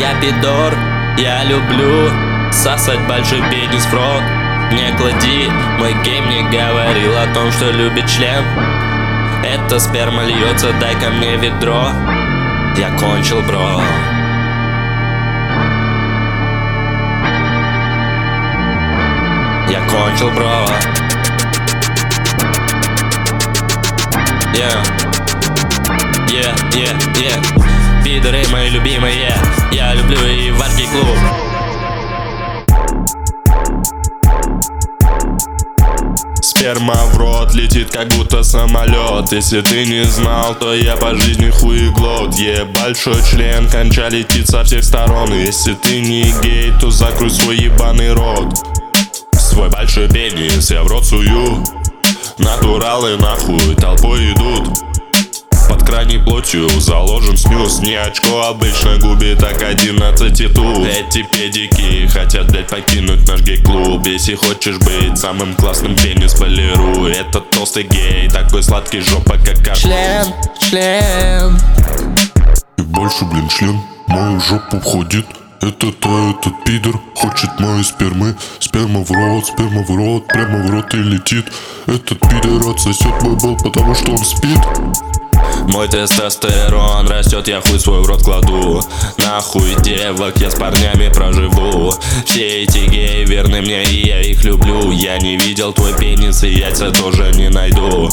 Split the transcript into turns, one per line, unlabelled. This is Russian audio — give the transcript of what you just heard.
Я пидор, я люблю Сосать большой пенис в рот. Не клади, мой гейм не говорил о том, что любит член. Это сперма льется, дай ко мне ведро. Я кончил, бро. Я кончил, бро. Yeah. Yeah, yeah, yeah Пидоры мои любимые. Я люблю и варки клуб.
Сперма в рот летит, как будто самолет. Если ты не знал, то я по жизни хуеглот Е, большой член, конча летит со всех сторон. Если ты не гей, то закрой свой ебаный рот. Свой большой пенис я в рот сую. Натуралы нахуй толпой идут под крайней плотью заложен снюс Не очко обычно губит так 11 и тут. Эти педики хотят, блять, покинуть наш гей-клуб. Если хочешь быть самым классным, пенис полируй Этот толстый гей, такой сладкий жопа, как кар...
Член, член.
И больше, блин, член. Мою жопу входит. Этот, а этот пидор хочет моей спермы. Сперма в рот, сперма в рот, прямо в рот и летит. Этот пидор отсосет мой бол, потому что он спит
мой тестостерон растет, я хуй свой в рот кладу. Нахуй девок, я с парнями проживу. Все эти геи верны мне, и я их люблю. Я не видел твой пенис, и яйца тоже не найду